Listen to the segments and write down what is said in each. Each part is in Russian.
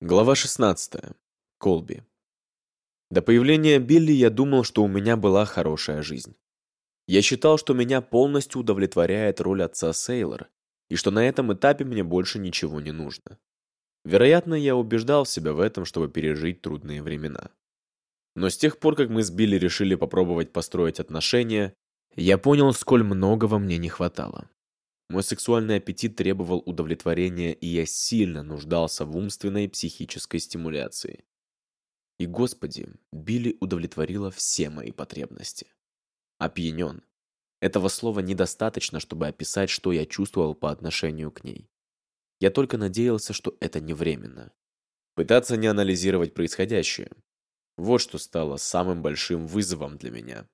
Глава 16. Колби. До появления Билли я думал, что у меня была хорошая жизнь. Я считал, что меня полностью удовлетворяет роль отца Сейлор, и что на этом этапе мне больше ничего не нужно. Вероятно, я убеждал себя в этом, чтобы пережить трудные времена. Но с тех пор, как мы с Билли решили попробовать построить отношения, я понял, сколь многого мне не хватало. Мой сексуальный аппетит требовал удовлетворения, и я сильно нуждался в умственной и психической стимуляции. И, Господи, Билли удовлетворила все мои потребности. Опьянен. Этого слова недостаточно, чтобы описать, что я чувствовал по отношению к ней. Я только надеялся, что это не временно. Пытаться не анализировать происходящее. Вот что стало самым большим вызовом для меня.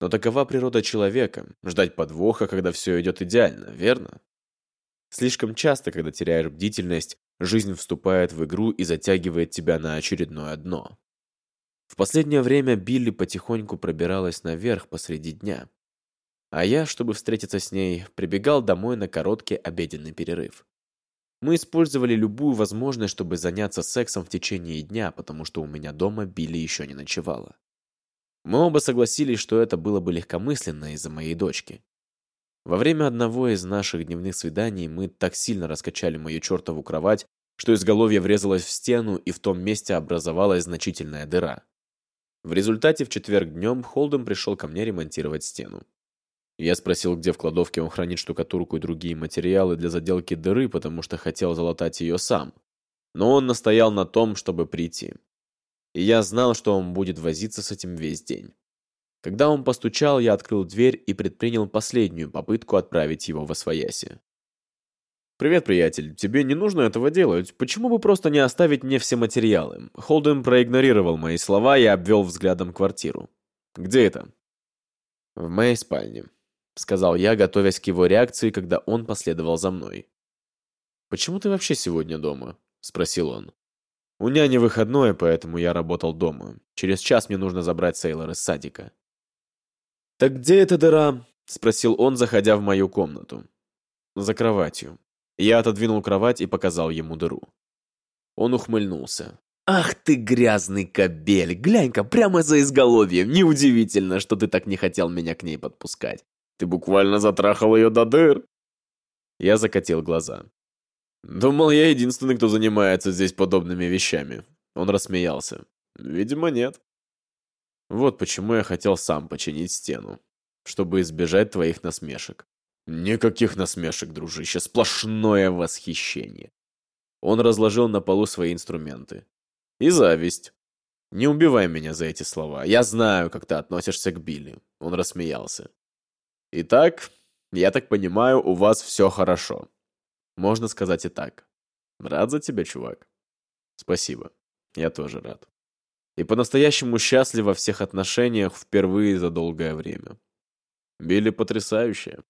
Но такова природа человека – ждать подвоха, когда все идет идеально, верно? Слишком часто, когда теряешь бдительность, жизнь вступает в игру и затягивает тебя на очередное дно. В последнее время Билли потихоньку пробиралась наверх посреди дня. А я, чтобы встретиться с ней, прибегал домой на короткий обеденный перерыв. Мы использовали любую возможность, чтобы заняться сексом в течение дня, потому что у меня дома Билли еще не ночевала. Мы оба согласились, что это было бы легкомысленно из-за моей дочки. Во время одного из наших дневных свиданий мы так сильно раскачали мою чертову кровать, что изголовье врезалось в стену, и в том месте образовалась значительная дыра. В результате в четверг днем Холден пришел ко мне ремонтировать стену. Я спросил, где в кладовке он хранит штукатурку и другие материалы для заделки дыры, потому что хотел залатать ее сам. Но он настоял на том, чтобы прийти и я знал, что он будет возиться с этим весь день. Когда он постучал, я открыл дверь и предпринял последнюю попытку отправить его во свояси. «Привет, приятель. Тебе не нужно этого делать. Почему бы просто не оставить мне все материалы?» Холден проигнорировал мои слова и обвел взглядом квартиру. «Где это?» «В моей спальне», — сказал я, готовясь к его реакции, когда он последовал за мной. «Почему ты вообще сегодня дома?» — спросил он. У няни выходной, поэтому я работал дома. Через час мне нужно забрать Сейлор из садика. «Так где эта дыра?» — спросил он, заходя в мою комнату. «За кроватью». Я отодвинул кровать и показал ему дыру. Он ухмыльнулся. «Ах ты грязный кобель! Глянь-ка, прямо за изголовьем! Неудивительно, что ты так не хотел меня к ней подпускать. Ты буквально затрахал ее до дыр!» Я закатил глаза. «Думал, я единственный, кто занимается здесь подобными вещами». Он рассмеялся. «Видимо, нет». «Вот почему я хотел сам починить стену, чтобы избежать твоих насмешек». «Никаких насмешек, дружище, сплошное восхищение». Он разложил на полу свои инструменты. «И зависть». «Не убивай меня за эти слова. Я знаю, как ты относишься к Билли». Он рассмеялся. «Итак, я так понимаю, у вас все хорошо». Можно сказать и так. Рад за тебя, чувак. Спасибо. Я тоже рад. И по-настоящему счастлив во всех отношениях впервые за долгое время. Билли потрясающая.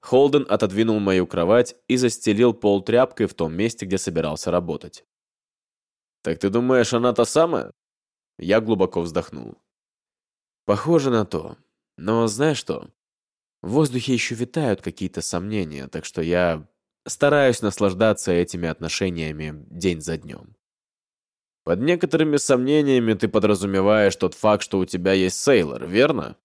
Холден отодвинул мою кровать и застелил пол тряпкой в том месте, где собирался работать. «Так ты думаешь, она та самая?» Я глубоко вздохнул. «Похоже на то. Но знаешь что? В воздухе еще витают какие-то сомнения, так что я Стараюсь наслаждаться этими отношениями день за днем. Под некоторыми сомнениями ты подразумеваешь тот факт, что у тебя есть Сейлор, верно?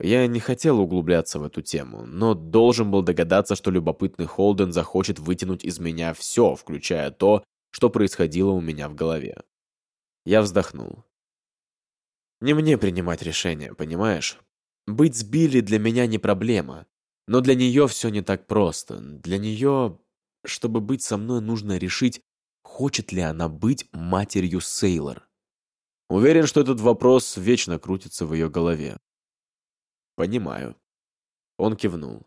Я не хотел углубляться в эту тему, но должен был догадаться, что любопытный Холден захочет вытянуть из меня все, включая то, что происходило у меня в голове. Я вздохнул. Не мне принимать решения, понимаешь? Быть с Билли для меня не проблема. Но для нее все не так просто. Для нее, чтобы быть со мной, нужно решить, хочет ли она быть матерью Сейлор. Уверен, что этот вопрос вечно крутится в ее голове. Понимаю. Он кивнул.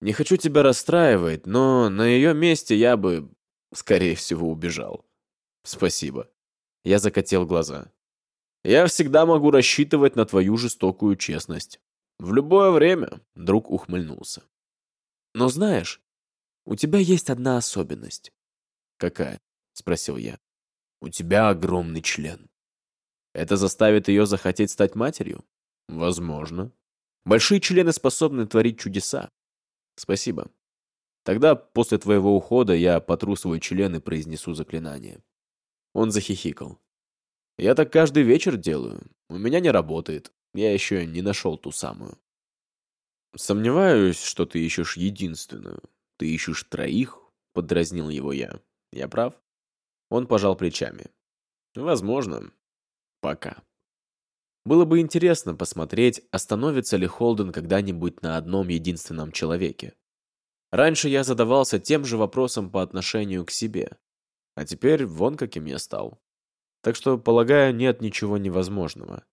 Не хочу тебя расстраивать, но на ее месте я бы, скорее всего, убежал. Спасибо. Я закатил глаза. Я всегда могу рассчитывать на твою жестокую честность. В любое время друг ухмыльнулся. Но знаешь, у тебя есть одна особенность. Какая? Спросил я. У тебя огромный член. Это заставит ее захотеть стать матерью? Возможно. Большие члены способны творить чудеса. Спасибо. Тогда после твоего ухода я потру свой член и произнесу заклинание. Он захихикал. «Я так каждый вечер делаю. У меня не работает. Я еще не нашел ту самую». «Сомневаюсь, что ты ищешь единственную. Ты ищешь троих?» — подразнил его я. «Я прав?» Он пожал плечами. «Возможно. Пока». Было бы интересно посмотреть, остановится ли Холден когда-нибудь на одном единственном человеке. Раньше я задавался тем же вопросом по отношению к себе. А теперь вон каким я стал. Так что, полагаю, нет ничего невозможного.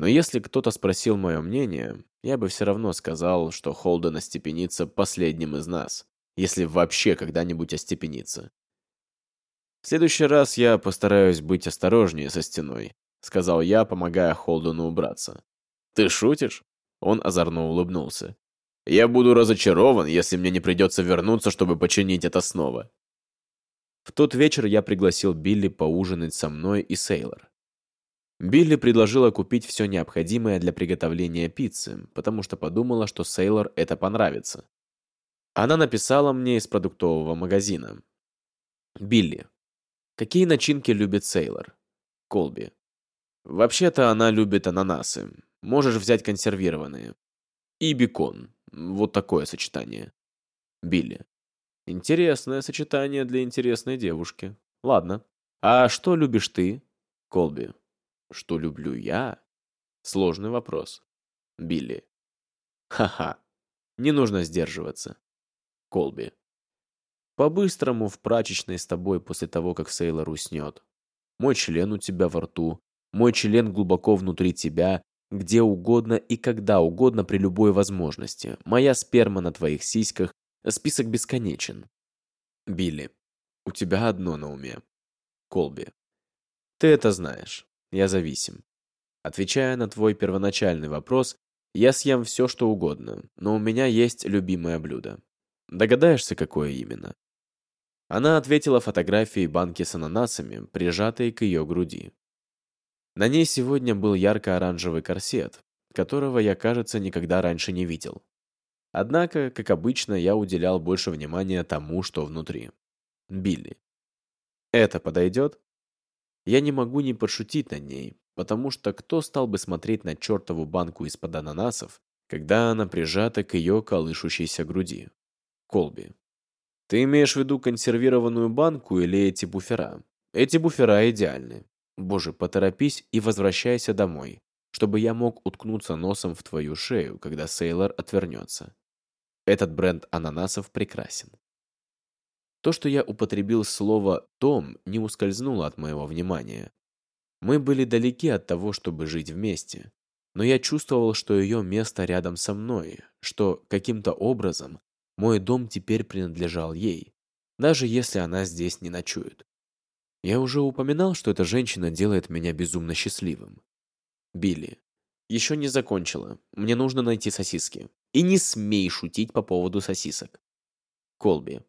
Но если кто-то спросил мое мнение, я бы все равно сказал, что Холден остепенится последним из нас, если вообще когда-нибудь остепенится. В следующий раз я постараюсь быть осторожнее со стеной, сказал я, помогая Холдену убраться. Ты шутишь? Он озорно улыбнулся. Я буду разочарован, если мне не придется вернуться, чтобы починить это снова. В тот вечер я пригласил Билли поужинать со мной и Сейлор. Билли предложила купить все необходимое для приготовления пиццы, потому что подумала, что Сейлор это понравится. Она написала мне из продуктового магазина. «Билли, какие начинки любит Сейлор?» «Колби». «Вообще-то она любит ананасы. Можешь взять консервированные. И бекон. Вот такое сочетание». «Билли, Интересное сочетание для интересной девушки. Ладно. А что любишь ты, Колби? Что люблю я? Сложный вопрос. Билли. Ха-ха. Не нужно сдерживаться. Колби. По-быстрому в прачечной с тобой после того, как Сейлор уснет. Мой член у тебя во рту. Мой член глубоко внутри тебя, где угодно и когда угодно при любой возможности. Моя сперма на твоих сиськах, Список бесконечен. Билли, у тебя одно на уме. Колби. Ты это знаешь. Я зависим. Отвечая на твой первоначальный вопрос, я съем все, что угодно, но у меня есть любимое блюдо. Догадаешься, какое именно? Она ответила фотографией банки с ананасами, прижатой к ее груди. На ней сегодня был ярко-оранжевый корсет, которого я, кажется, никогда раньше не видел. Однако, как обычно, я уделял больше внимания тому, что внутри. Билли. Это подойдет? Я не могу не подшутить над ней, потому что кто стал бы смотреть на чертову банку из-под ананасов, когда она прижата к ее колышущейся груди? Колби. Ты имеешь в виду консервированную банку или эти буфера? Эти буфера идеальны. Боже, поторопись и возвращайся домой, чтобы я мог уткнуться носом в твою шею, когда Сейлор отвернется. Этот бренд ананасов прекрасен. То, что я употребил слово «том», не ускользнуло от моего внимания. Мы были далеки от того, чтобы жить вместе. Но я чувствовал, что ее место рядом со мной, что каким-то образом мой дом теперь принадлежал ей, даже если она здесь не ночует. Я уже упоминал, что эта женщина делает меня безумно счастливым. Билли. Еще не закончила. Мне нужно найти сосиски. И не смей шутить по поводу сосисок. Колби.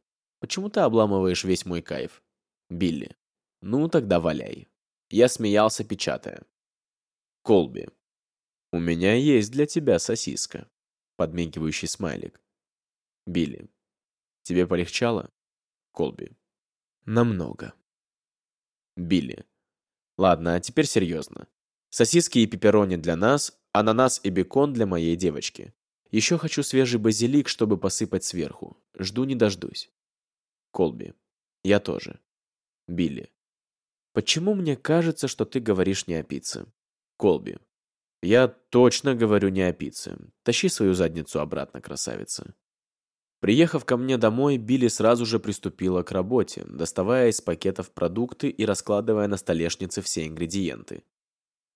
Почему ты обламываешь весь мой кайф? Билли. Ну, тогда валяй. Я смеялся, печатая. Колби. У меня есть для тебя сосиска. Подмигивающий смайлик. Билли. Тебе полегчало? Колби. Намного. Билли. Ладно, а теперь серьезно. Сосиски и пепперони для нас, ананас и бекон для моей девочки. Еще хочу свежий базилик, чтобы посыпать сверху. Жду не дождусь. Колби. Я тоже. Билли. Почему мне кажется, что ты говоришь не о пицце? Колби. Я точно говорю не о пицце. Тащи свою задницу обратно, красавица. Приехав ко мне домой, Билли сразу же приступила к работе, доставая из пакетов продукты и раскладывая на столешнице все ингредиенты.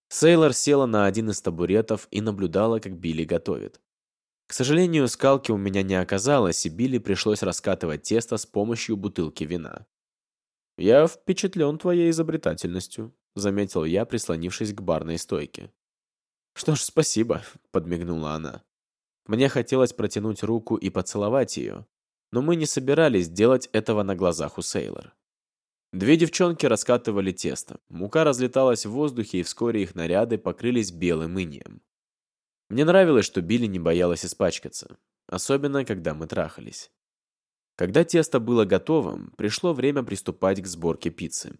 Сейлор села на один из табуретов и наблюдала, как Билли готовит. К сожалению, скалки у меня не оказалось, и Билли пришлось раскатывать тесто с помощью бутылки вина. «Я впечатлен твоей изобретательностью», — заметил я, прислонившись к барной стойке. «Что ж, спасибо», — подмигнула она. Мне хотелось протянуть руку и поцеловать ее, но мы не собирались делать этого на глазах у Сейлор. Две девчонки раскатывали тесто, мука разлеталась в воздухе, и вскоре их наряды покрылись белым инеем. Мне нравилось, что Билли не боялась испачкаться, особенно когда мы трахались. Когда тесто было готовым, пришло время приступать к сборке пиццы.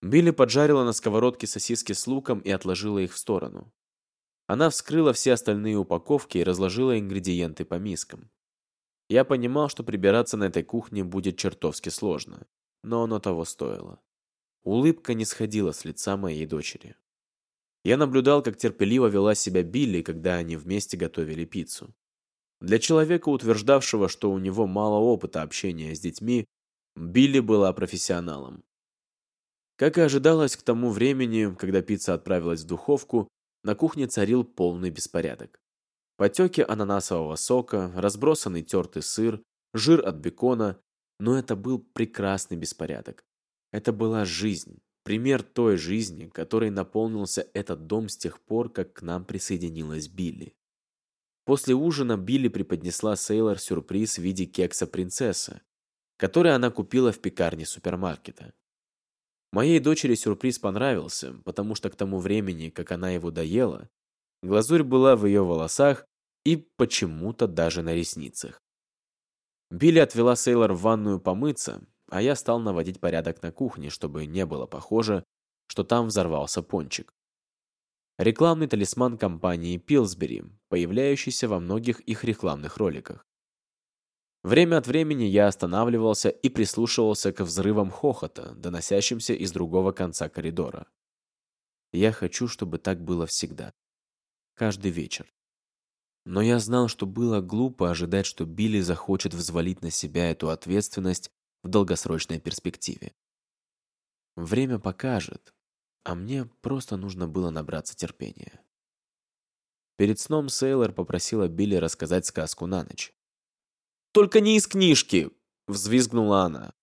Билли поджарила на сковородке сосиски с луком и отложила их в сторону. Она вскрыла все остальные упаковки и разложила ингредиенты по мискам. Я понимал, что прибираться на этой кухне будет чертовски сложно, но оно того стоило. Улыбка не сходила с лица моей дочери. Я наблюдал, как терпеливо вела себя Билли, когда они вместе готовили пиццу. Для человека, утверждавшего, что у него мало опыта общения с детьми, Билли была профессионалом. Как и ожидалось, к тому времени, когда пицца отправилась в духовку, на кухне царил полный беспорядок. Потеки ананасового сока, разбросанный тертый сыр, жир от бекона, но это был прекрасный беспорядок. Это была жизнь, пример той жизни, которой наполнился этот дом с тех пор, как к нам присоединилась Билли. После ужина Билли преподнесла Сейлор сюрприз в виде кекса принцесса, который она купила в пекарне супермаркета. Моей дочери сюрприз понравился, потому что к тому времени, как она его доела, глазурь была в ее волосах и почему-то даже на ресницах. Билли отвела Сейлор в ванную помыться, а я стал наводить порядок на кухне, чтобы не было похоже, что там взорвался пончик. Рекламный талисман компании Пилсбери, появляющийся во многих их рекламных роликах. Время от времени я останавливался и прислушивался к взрывам хохота, доносящимся из другого конца коридора. Я хочу, чтобы так было всегда. Каждый вечер. Но я знал, что было глупо ожидать, что Билли захочет взвалить на себя эту ответственность в долгосрочной перспективе. Время покажет, а мне просто нужно было набраться терпения. Перед сном Сейлор попросила Билли рассказать сказку на ночь. Только не из книжки!» — взвизгнула она.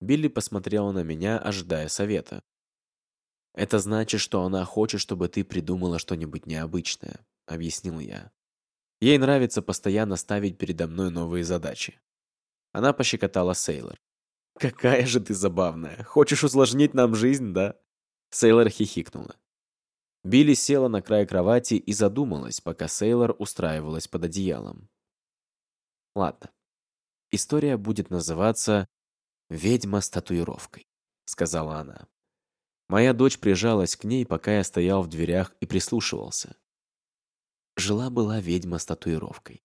Билли посмотрела на меня, ожидая совета. «Это значит, что она хочет, чтобы ты придумала что-нибудь необычное», — объяснил я. Ей нравится постоянно ставить передо мной новые задачи. Она пощекотала Сейлор. «Какая же ты забавная! Хочешь усложнить нам жизнь, да?» Сейлор хихикнула. Билли села на край кровати и задумалась, пока Сейлор устраивалась под одеялом. Ладно. История будет называться «Ведьма с татуировкой», — сказала она. Моя дочь прижалась к ней, пока я стоял в дверях и прислушивался. Жила-была ведьма с татуировкой.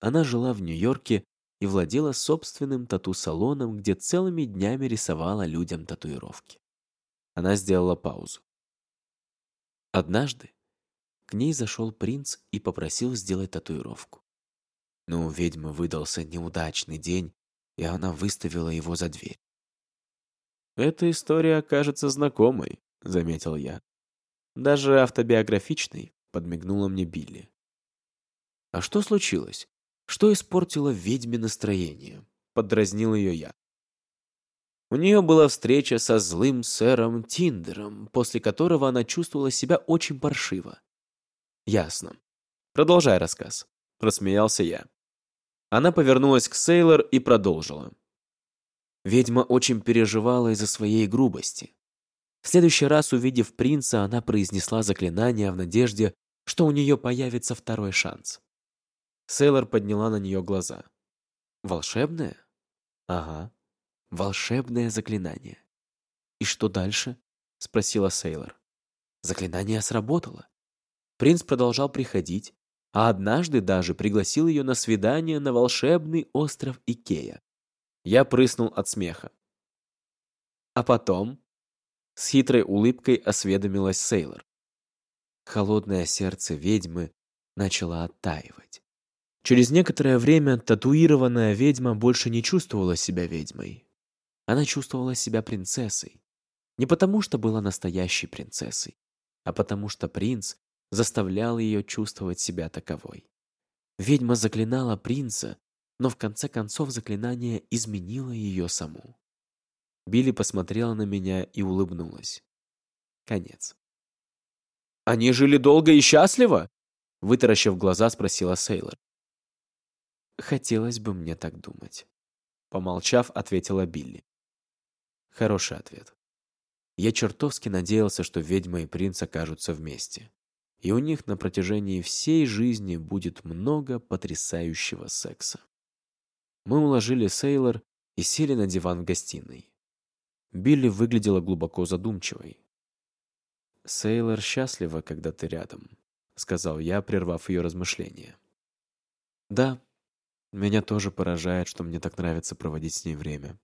Она жила в Нью-Йорке и владела собственным тату-салоном, где целыми днями рисовала людям татуировки. Она сделала паузу. Однажды к ней зашел принц и попросил сделать татуировку. Но у ведьмы выдался неудачный день, и она выставила его за дверь. «Эта история кажется знакомой», — заметил я. «Даже автобиографичной», — подмигнула мне Билли. «А что случилось? Что испортило ведьме настроение?» — подразнил ее я. У нее была встреча со злым сэром Тиндером, после которого она чувствовала себя очень паршиво. «Ясно. Продолжай рассказ», — просмеялся я. Она повернулась к Сейлор и продолжила. Ведьма очень переживала из-за своей грубости. В следующий раз, увидев принца, она произнесла заклинание в надежде, что у нее появится второй шанс. Сейлор подняла на нее глаза. «Волшебное?» «Ага. Волшебное заклинание». «И что дальше?» — спросила Сейлор. Заклинание сработало. Принц продолжал приходить, а однажды даже пригласил ее на свидание на волшебный остров Икея. Я прыснул от смеха. А потом с хитрой улыбкой осведомилась Сейлор. Холодное сердце ведьмы начало оттаивать. Через некоторое время татуированная ведьма больше не чувствовала себя ведьмой. Она чувствовала себя принцессой. Не потому, что была настоящей принцессой, а потому что принц заставлял ее чувствовать себя таковой. Ведьма заклинала принца, но в конце концов заклинание изменило ее саму. Билли посмотрела на меня и улыбнулась. Конец. «Они жили долго и счастливо?» Вытаращив глаза, спросила Сейлор. «Хотелось бы мне так думать». Помолчав, ответила Билли. Хороший ответ. Я чертовски надеялся, что ведьма и принц окажутся вместе и у них на протяжении всей жизни будет много потрясающего секса. Мы уложили Сейлор и сели на диван в гостиной. Билли выглядела глубоко задумчивой. «Сейлор счастлива, когда ты рядом», — сказал я, прервав ее размышления. «Да, меня тоже поражает, что мне так нравится проводить с ней время».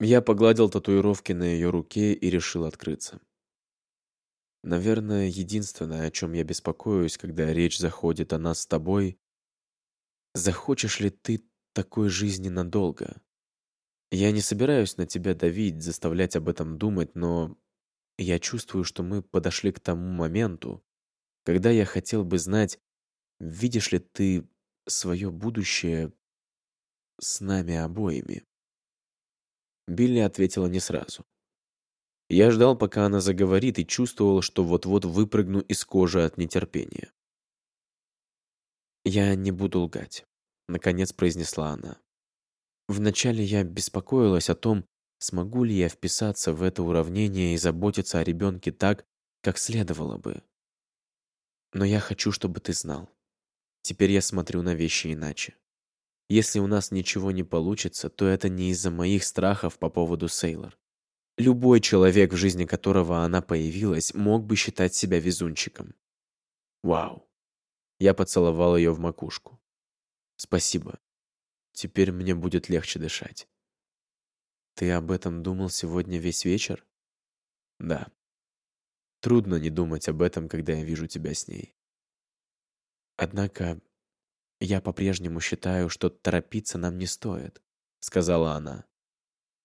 Я погладил татуировки на ее руке и решил открыться. Наверное, единственное, о чем я беспокоюсь, когда речь заходит о нас с тобой, захочешь ли ты такой жизни надолго? Я не собираюсь на тебя давить, заставлять об этом думать, но я чувствую, что мы подошли к тому моменту, когда я хотел бы знать, видишь ли ты свое будущее с нами обоими. Билли ответила не сразу. Я ждал, пока она заговорит, и чувствовал, что вот-вот выпрыгну из кожи от нетерпения. «Я не буду лгать», — наконец произнесла она. Вначале я беспокоилась о том, смогу ли я вписаться в это уравнение и заботиться о ребенке так, как следовало бы. Но я хочу, чтобы ты знал. Теперь я смотрю на вещи иначе. Если у нас ничего не получится, то это не из-за моих страхов по поводу Сейлор. Любой человек, в жизни которого она появилась, мог бы считать себя везунчиком. Вау. Я поцеловал ее в макушку. Спасибо. Теперь мне будет легче дышать. Ты об этом думал сегодня весь вечер? Да. Трудно не думать об этом, когда я вижу тебя с ней. Однако я по-прежнему считаю, что торопиться нам не стоит, сказала она.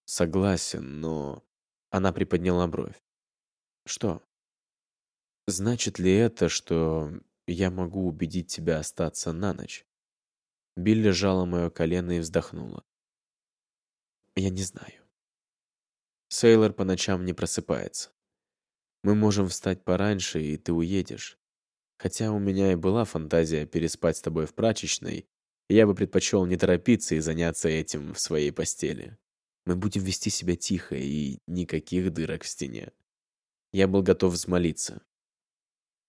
Согласен, но... Она приподняла бровь. Что? Значит ли это, что я могу убедить тебя остаться на ночь? Билли сжала мое колено и вздохнула. Я не знаю. Сейлор по ночам не просыпается. Мы можем встать пораньше, и ты уедешь. Хотя у меня и была фантазия переспать с тобой в прачечной, я бы предпочел не торопиться и заняться этим в своей постели. Мы будем вести себя тихо и никаких дырок в стене. Я был готов взмолиться.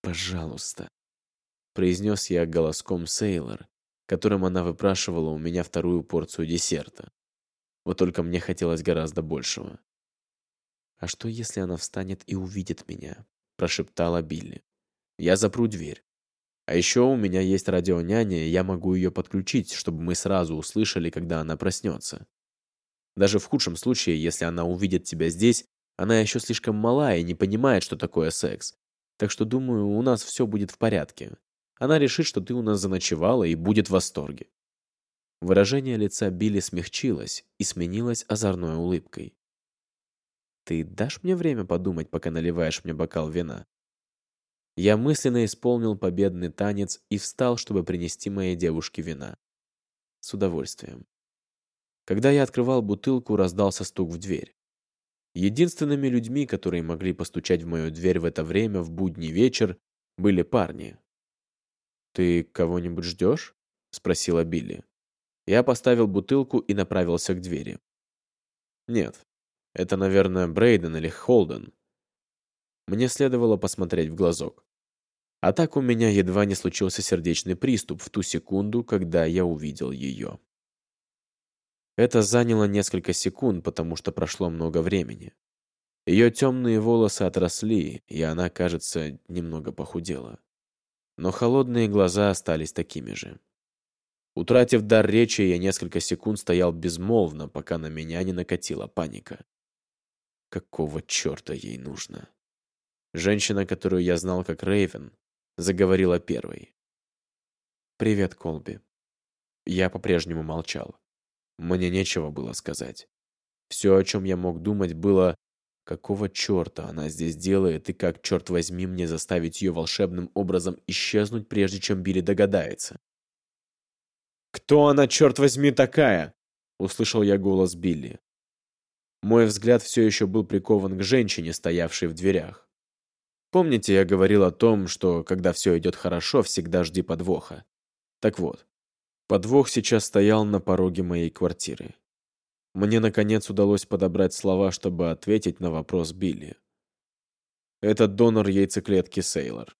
«Пожалуйста», — произнес я голоском Сейлор, которым она выпрашивала у меня вторую порцию десерта. Вот только мне хотелось гораздо большего. «А что, если она встанет и увидит меня?» – прошептала Билли. «Я запру дверь. А еще у меня есть радионяня, и я могу ее подключить, чтобы мы сразу услышали, когда она проснется. Даже в худшем случае, если она увидит тебя здесь, она еще слишком мала и не понимает, что такое секс. Так что, думаю, у нас все будет в порядке. Она решит, что ты у нас заночевала и будет в восторге. Выражение лица Билли смягчилось и сменилось озорной улыбкой. «Ты дашь мне время подумать, пока наливаешь мне бокал вина?» Я мысленно исполнил победный танец и встал, чтобы принести моей девушке вина. С удовольствием. Когда я открывал бутылку, раздался стук в дверь. Единственными людьми, которые могли постучать в мою дверь в это время, в будний вечер, были парни, «Ты кого-нибудь ждешь?» — спросила Билли. Я поставил бутылку и направился к двери. «Нет, это, наверное, Брейден или Холден». Мне следовало посмотреть в глазок. А так у меня едва не случился сердечный приступ в ту секунду, когда я увидел ее. Это заняло несколько секунд, потому что прошло много времени. Ее темные волосы отросли, и она, кажется, немного похудела но холодные глаза остались такими же. Утратив дар речи, я несколько секунд стоял безмолвно, пока на меня не накатила паника. Какого черта ей нужно? Женщина, которую я знал как Рейвен, заговорила первой. «Привет, Колби». Я по-прежнему молчал. Мне нечего было сказать. Все, о чем я мог думать, было Какого черта она здесь делает, и как, черт возьми, мне заставить ее волшебным образом исчезнуть, прежде чем Билли догадается? «Кто она, черт возьми, такая?» — услышал я голос Билли. Мой взгляд все еще был прикован к женщине, стоявшей в дверях. Помните, я говорил о том, что, когда все идет хорошо, всегда жди подвоха? Так вот, подвох сейчас стоял на пороге моей квартиры. Мне, наконец, удалось подобрать слова, чтобы ответить на вопрос Билли. Это донор яйцеклетки Сейлор.